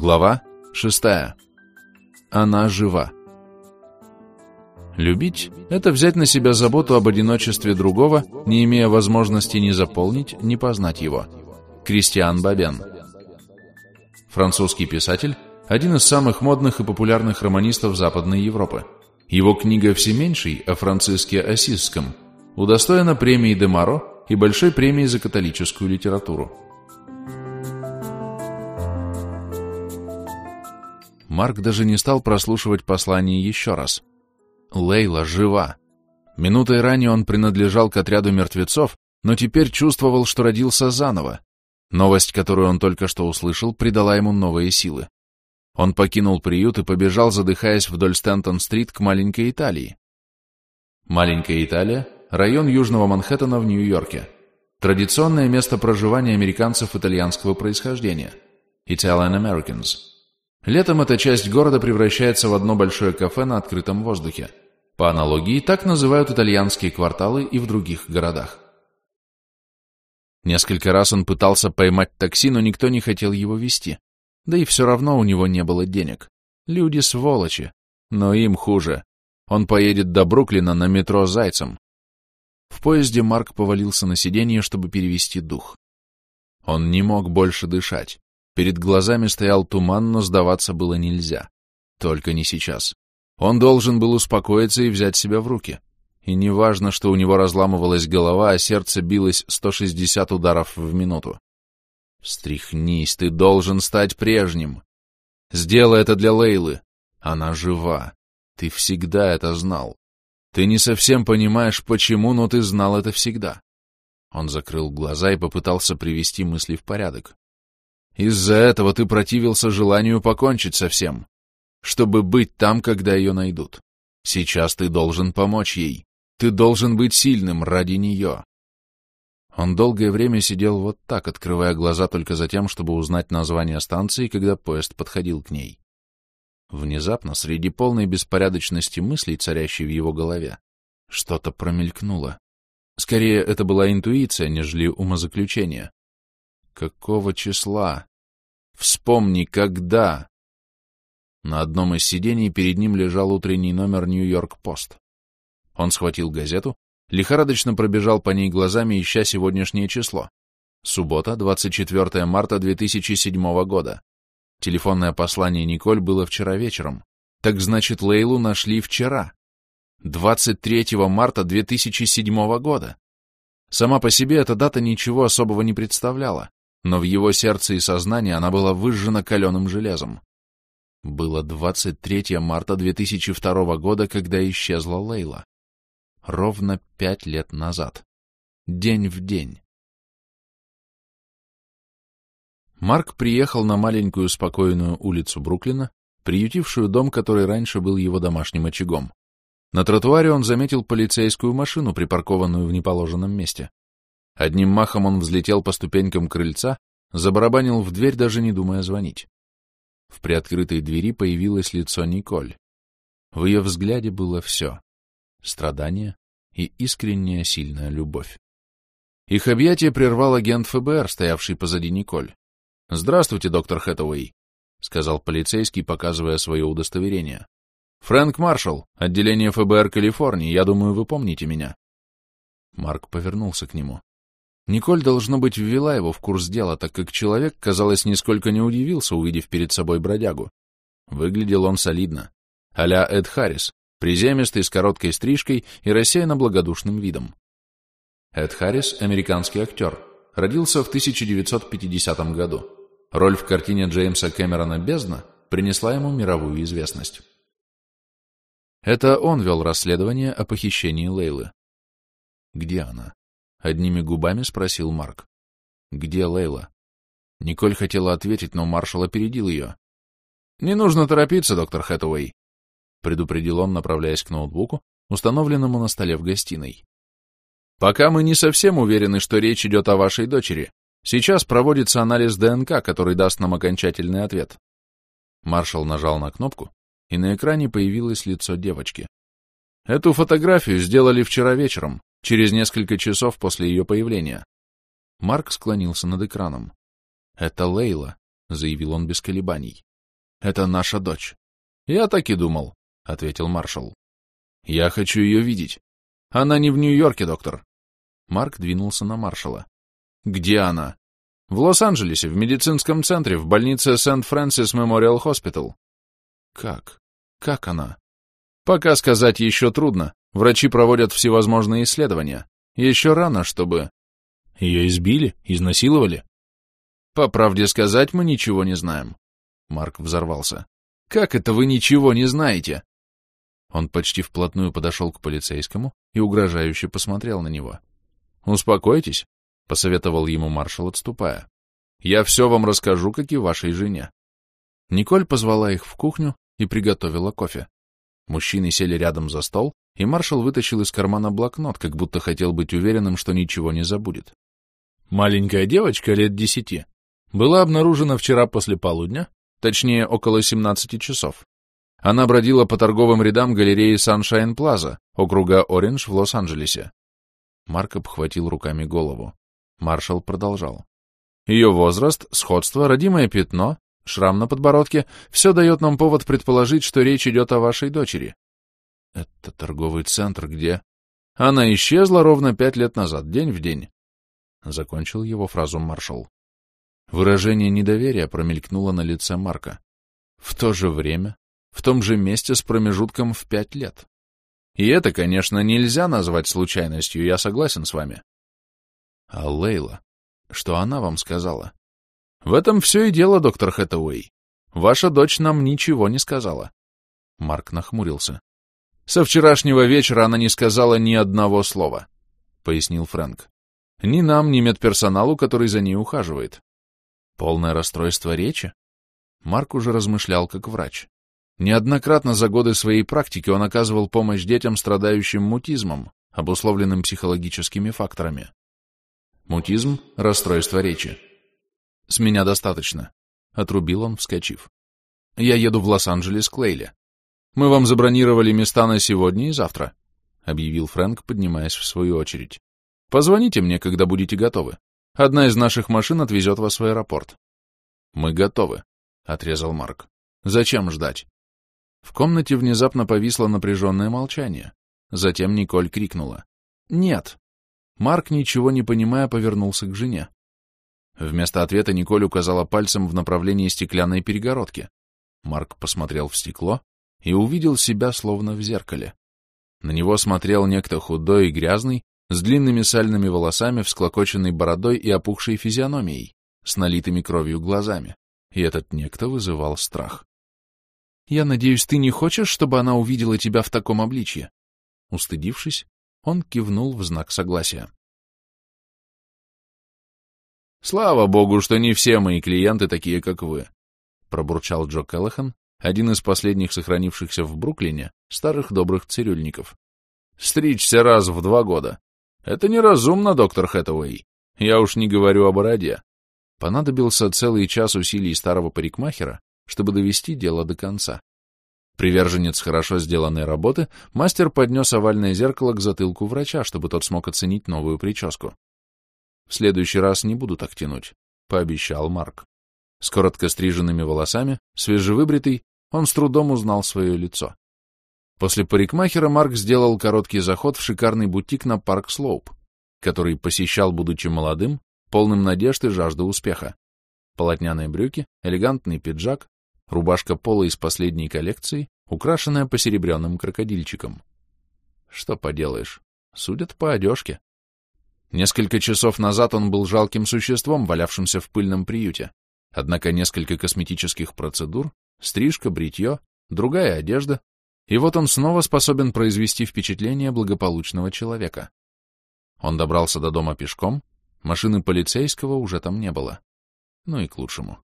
Глава шестая. Она жива. Любить — это взять на себя заботу об одиночестве другого, не имея возможности ни заполнить, ни познать его. Кристиан Бабен. Французский писатель, один из самых модных и популярных романистов Западной Европы. Его книга «Всеменьший» о Франциске Осисском удостоена премии Демаро и большой премии за католическую литературу. Марк даже не стал прослушивать послание еще раз. Лейла жива. Минутой ранее он принадлежал к отряду мертвецов, но теперь чувствовал, что родился заново. Новость, которую он только что услышал, придала ему новые силы. Он покинул приют и побежал, задыхаясь вдоль Стентон-стрит к маленькой Италии. Маленькая Италия – район Южного Манхэттена в Нью-Йорке. Традиционное место проживания американцев итальянского происхождения – Italian Americans – Летом эта часть города превращается в одно большое кафе на открытом воздухе. По аналогии, так называют итальянские кварталы и в других городах. Несколько раз он пытался поймать такси, но никто не хотел его вести. Да и все равно у него не было денег. Люди сволочи. Но им хуже. Он поедет до Бруклина на метро Зайцем. В поезде Марк повалился на сиденье, чтобы перевести дух. Он не мог больше дышать. Перед глазами стоял туман, но сдаваться было нельзя. Только не сейчас. Он должен был успокоиться и взять себя в руки. И не важно, что у него разламывалась голова, а сердце билось 160 ударов в минуту. Встряхнись, ты должен стать прежним. Сделай это для Лейлы. Она жива. Ты всегда это знал. Ты не совсем понимаешь, почему, но ты знал это всегда. Он закрыл глаза и попытался привести мысли в порядок. Из-за этого ты противился желанию покончить со всем, чтобы быть там, когда ее найдут. Сейчас ты должен помочь ей. Ты должен быть сильным ради нее. Он долгое время сидел вот так, открывая глаза только за тем, чтобы узнать название станции, когда поезд подходил к ней. Внезапно, среди полной беспорядочности мыслей, царящей в его голове, что-то промелькнуло. Скорее, это была интуиция, нежели умозаключение. Какого числа? Вспомни, когда. На одном из сидений перед ним лежал утренний номер Нью-Йорк-Пост. Он схватил газету, лихорадочно пробежал по ней глазами, ища сегодняшнее число. Суббота, 24 марта 2007 года. Телефонное послание Николь было вчера вечером. Так значит, Лейлу нашли вчера. 23 марта 2007 года. Сама по себе эта дата ничего особого не представляла но в его сердце и сознании она была выжжена каленым железом. Было 23 марта 2002 года, когда исчезла Лейла. Ровно пять лет назад. День в день. Марк приехал на маленькую спокойную улицу Бруклина, приютившую дом, который раньше был его домашним очагом. На тротуаре он заметил полицейскую машину, припаркованную в неположенном месте. Одним махом он взлетел по ступенькам крыльца, забарабанил в дверь, даже не думая звонить. В приоткрытой двери появилось лицо Николь. В ее взгляде было все — страдание и искренняя сильная любовь. Их объятие прервал агент ФБР, стоявший позади Николь. «Здравствуйте, доктор Хэтэуэй», — сказал полицейский, показывая свое удостоверение. «Фрэнк Маршалл, отделение ФБР Калифорнии, я думаю, вы помните меня». Марк повернулся к нему. Николь, должно быть, ввела его в курс дела, так как человек, казалось, нисколько не удивился, увидев перед собой бродягу. Выглядел он солидно. а-ля Эд Харрис, приземистый, с короткой стрижкой и рассеянно благодушным видом. Эд Харрис — американский актер. Родился в 1950 году. Роль в картине Джеймса Кэмерона «Бездна» принесла ему мировую известность. Это он вел расследование о похищении Лейлы. Где она? Одними губами спросил Марк. «Где Лейла?» Николь хотела ответить, но маршал опередил ее. «Не нужно торопиться, доктор Хэтэуэй», — предупредил он, направляясь к ноутбуку, установленному на столе в гостиной. «Пока мы не совсем уверены, что речь идет о вашей дочери. Сейчас проводится анализ ДНК, который даст нам окончательный ответ». Маршал нажал на кнопку, и на экране появилось лицо девочки. «Эту фотографию сделали вчера вечером через несколько часов после ее появления. Марк склонился над экраном. «Это Лейла», — заявил он без колебаний. Это наша дочь. Я так и думал, — ответил маршал. Я хочу ее видеть. Она не в Нью-Йорке, доктор. Марк двинулся на маршала. Где она? В Лос-Анджелесе, в медицинском центре, в больнице Saint Francis Memorial Hospital. Как? Как она? Пока сказать еще трудно. Врачи проводят всевозможные исследования. Еще рано, чтобы... Ее избили? Изнасиловали? По правде сказать, мы ничего не знаем. Марк взорвался. Как это вы ничего не знаете? Он почти вплотную подошел к полицейскому и угрожающе посмотрел на него. «Успокойтесь», — посоветовал ему маршал, отступая. «Я все вам расскажу, как и вашей жене». Николь позвала их в кухню и приготовила кофе. Мужчины сели рядом за стол, и маршал вытащил из кармана блокнот, как будто хотел быть уверенным, что ничего не забудет. Маленькая девочка лет десяти была обнаружена вчера после полудня, точнее, около 17 часов. Она бродила по торговым рядам галереи Sunshine Plaza, округа Ориндж в Лос-Анджелесе. Марк обхватил руками голову. Маршал продолжал. Ее возраст, сходство, родимое пятно, шрам на подбородке — все дает нам повод предположить, что речь идет о вашей дочери. Это торговый центр, где... Она исчезла ровно пять лет назад, день в день. Закончил его фразу маршал. Выражение недоверия промелькнуло на лице Марка. В то же время, в том же месте с промежутком в пять лет. И это, конечно, нельзя назвать случайностью, я согласен с вами. А Лейла, что она вам сказала? В этом все и дело, доктор Хэтэуэй. Ваша дочь нам ничего не сказала. Марк нахмурился. Со вчерашнего вечера она не сказала ни одного слова, пояснил Фрэнк. Ни нам, ни медперсоналу, который за ней ухаживает. Полное расстройство речи? Марк уже размышлял как врач. Неоднократно за годы своей практики он оказывал помощь детям, страдающим мутизмом, обусловленным психологическими факторами. Мутизм — расстройство речи. «С меня достаточно», — отрубил он, вскочив. «Я еду в Лос-Анджелес к Лейле. Мы вам забронировали места на сегодня и завтра», — объявил Фрэнк, поднимаясь в свою очередь. «Позвоните мне, когда будете готовы. Одна из наших машин отвезет вас в аэропорт». «Мы готовы», — отрезал Марк. «Зачем ждать?» В комнате внезапно повисло напряженное молчание. Затем Николь крикнула. «Нет!» Марк, ничего не понимая, повернулся к жене. Вместо ответа Николь указала пальцем в направлении стеклянной перегородки. Марк посмотрел в стекло и увидел себя словно в зеркале. На него смотрел некто худой и грязный, с длинными сальными волосами, всклокоченной бородой и опухшей физиономией, с налитыми кровью глазами. И этот некто вызывал страх. Я надеюсь, ты не хочешь, чтобы она увидела тебя в таком обличье?» Устыдившись, он кивнул в знак согласия. «Слава богу, что не все мои клиенты такие, как вы», — пробурчал Джо Келлахан, один из последних сохранившихся в Бруклине старых добрых цирюльников. «Стричься раз в два года. Это неразумно, доктор Хэтэуэй. Я уж не говорю о бороде». Понадобился целый час усилий старого парикмахера, чтобы довести дело до конца. Приверженец хорошо сделанной работы, мастер поднес овальное зеркало к затылку врача, чтобы тот смог оценить новую прическу. «В следующий раз не буду так тянуть», — пообещал Марк. С коротко стриженными волосами, свежевыбритый, он с трудом узнал свое лицо. После парикмахера Марк сделал короткий заход в шикарный бутик на Парк Слоуп, который посещал, будучи молодым, полным надежд и жажды успеха. Полотняные брюки, элегантный пиджак, Рубашка пола из последней коллекции, украшенная посеребренным крокодильчиком. Что поделаешь, судят по одежке. Несколько часов назад он был жалким существом, валявшимся в пыльном приюте. Однако несколько косметических процедур, стрижка, бритье, другая одежда, и вот он снова способен произвести впечатление благополучного человека. Он добрался до дома пешком, машины полицейского уже там не было. Ну и к лучшему.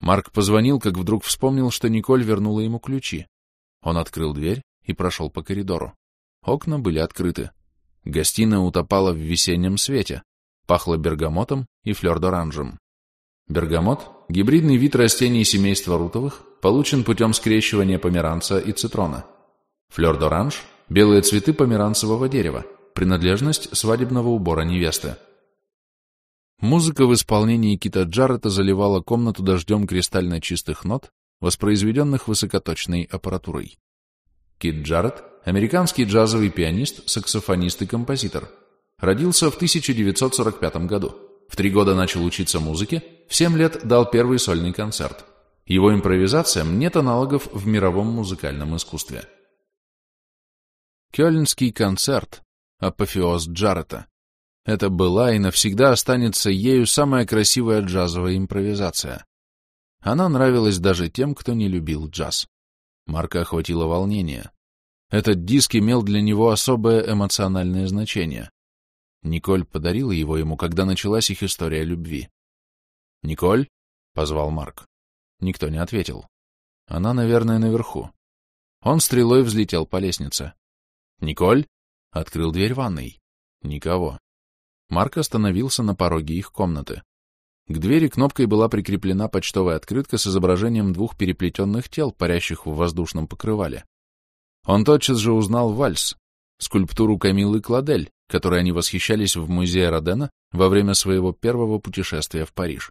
Марк позвонил, как вдруг вспомнил, что Николь вернула ему ключи. Он открыл дверь и прошел по коридору. Окна были открыты. Гостиная утопала в весеннем свете, пахло бергамотом и флёр-д'оранжем. Бергамот — гибридный вид растений семейства рутовых, получен путем скрещивания померанца и цитрона. Флёр-д'оранж — белые цветы померанцевого дерева, принадлежность свадебного убора невесты. Музыка в исполнении Кита Джаррета заливала комнату дождем кристально чистых нот, воспроизведенных высокоточной аппаратурой. Кит Джаред – американский джазовый пианист, саксофонист и композитор. Родился в 1945 году. В три года начал учиться музыке, в семь лет дал первый сольный концерт. Его импровизациям нет аналогов в мировом музыкальном искусстве. Кёльнский концерт – апофеоз Джарета. Это была и навсегда останется ею самая красивая джазовая импровизация. Она нравилась даже тем, кто не любил джаз. Марка охватило волнение. Этот диск имел для него особое эмоциональное значение. Николь подарила его ему, когда началась их история любви. «Николь?» — позвал Марк. Никто не ответил. Она, наверное, наверху. Он стрелой взлетел по лестнице. «Николь?» — открыл дверь ванной. Никого. Марк остановился на пороге их комнаты. К двери кнопкой была прикреплена почтовая открытка с изображением двух переплетенных тел, парящих в воздушном покрывале. Он тотчас же узнал вальс, скульптуру Камилы Кладель, которой они восхищались в музее Родена во время своего первого путешествия в Париж.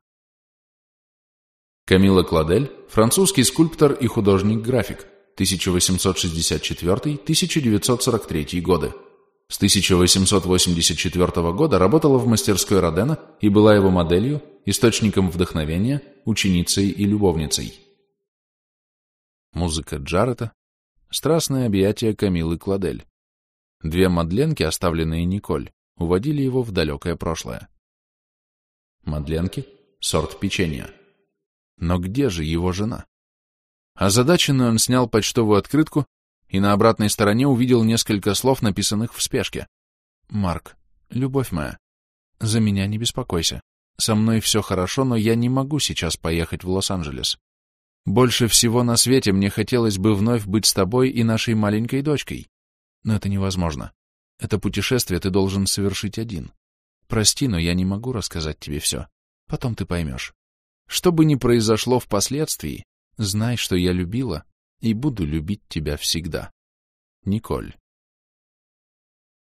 Камила Кладель – французский скульптор и художник-график, 1864-1943 годы. С 1884 года работала в мастерской Родена и была его моделью, источником вдохновения, ученицей и любовницей. Музыка Джарета, страстное объятие Камилы Кладель. Две мадленки, оставленные Николь, уводили его в далекое прошлое. Мадленки — сорт печенья. Но где же его жена? Озадаченный он снял почтовую открытку и на обратной стороне увидел несколько слов, написанных в спешке. «Марк, любовь моя, за меня не беспокойся. Со мной все хорошо, но я не могу сейчас поехать в Лос-Анджелес. Больше всего на свете мне хотелось бы вновь быть с тобой и нашей маленькой дочкой. Но это невозможно. Это путешествие ты должен совершить один. Прости, но я не могу рассказать тебе все. Потом ты поймешь. Что бы ни произошло впоследствии, знай, что я любила и буду любить тебя всегда. Николь.